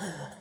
Yeah.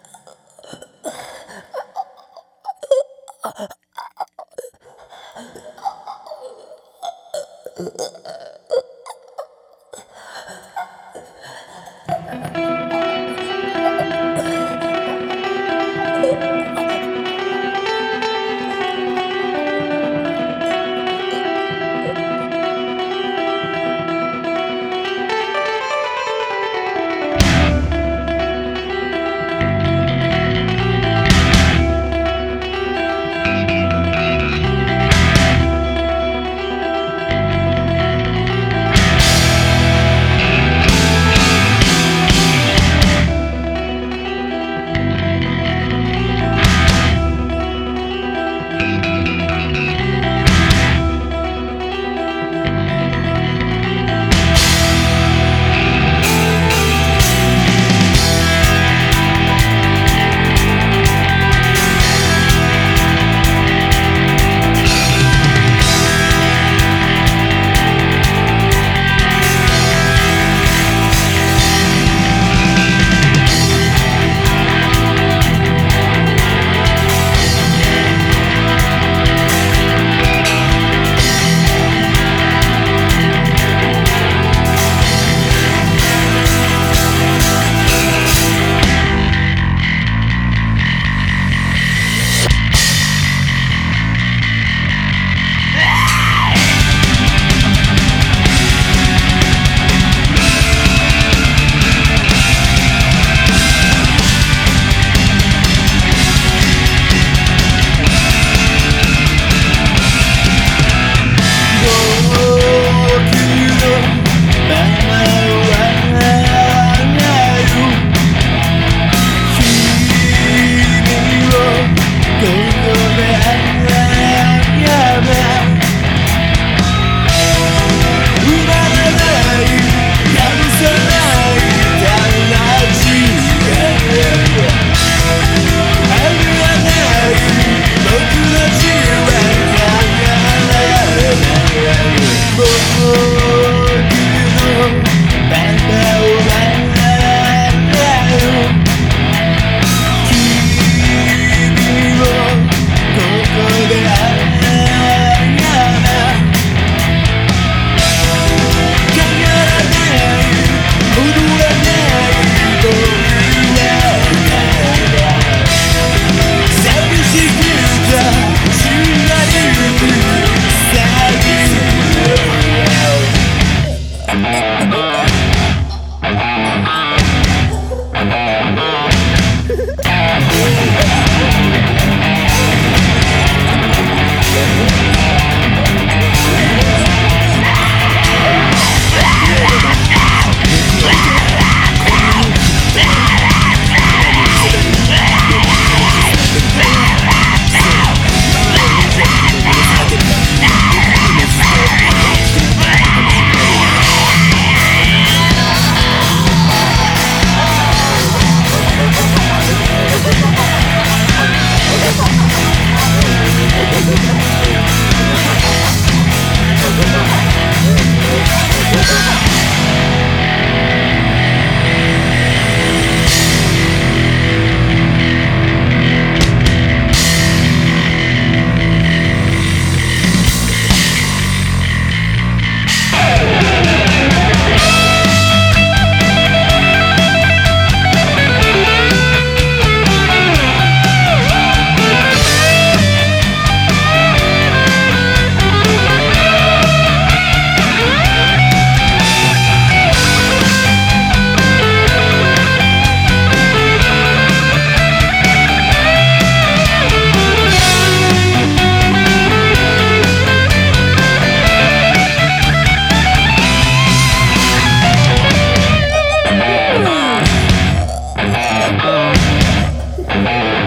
Oh.